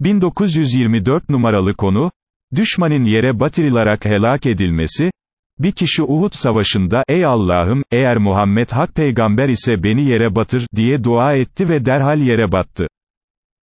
1924 numaralı konu, düşmanın yere batırılarak helak edilmesi, bir kişi Uhud savaşında, ey Allah'ım, eğer Muhammed hak peygamber ise beni yere batır, diye dua etti ve derhal yere battı.